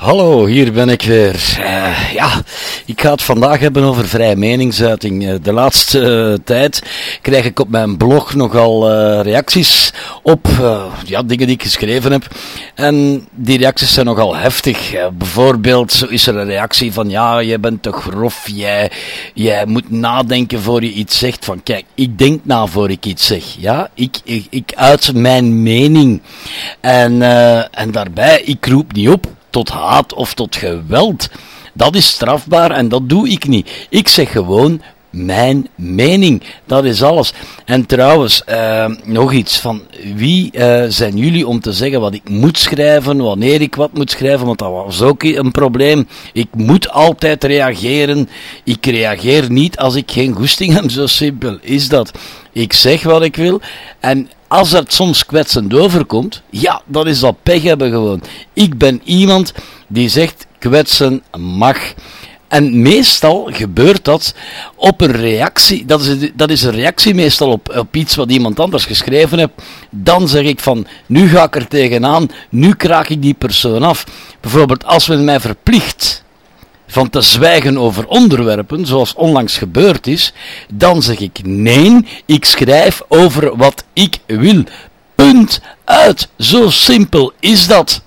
Hallo, hier ben ik weer. Uh, ja, ik ga het vandaag hebben over vrije meningsuiting. Uh, de laatste uh, tijd krijg ik op mijn blog nogal reacties op ja, dingen die ik geschreven heb. En die reacties zijn nogal heftig. bijvoorbeeld zo is er een reactie van ja, jij bent te grof, jij, jij moet nadenken voor je iets zegt. Van kijk, ik denk na voor ik iets zeg. Ja, ik, ik, ik uit mijn mening. En, en daarbij, ik roep niet op tot haat of tot geweld. Dat is strafbaar en dat doe ik niet. Ik zeg gewoon mijn mening. Dat is alles. En trouwens, uh, nog iets van wie uh, zijn jullie om te zeggen wat ik moet schrijven, wanneer ik wat moet schrijven, want dat was ook een probleem. Ik moet altijd reageren. Ik reageer niet als ik geen goesting heb, zo simpel is dat. Ik zeg wat ik wil en als het soms kwetsend overkomt, ja, dat is dat pech hebben gewoon. Ik ben iemand die zegt kwetsen mag. En meestal gebeurt dat op een reactie. Dat is, dat is een reactie meestal op, op iets wat iemand anders geschreven heeft. Dan zeg ik van, nu ga ik er tegenaan, nu kraak ik die persoon af. Bijvoorbeeld als men mij verplicht van te zwijgen over onderwerpen, zoals onlangs gebeurd is, dan zeg ik nee, ik schrijf over wat ik wil. Punt uit. Zo simpel is dat.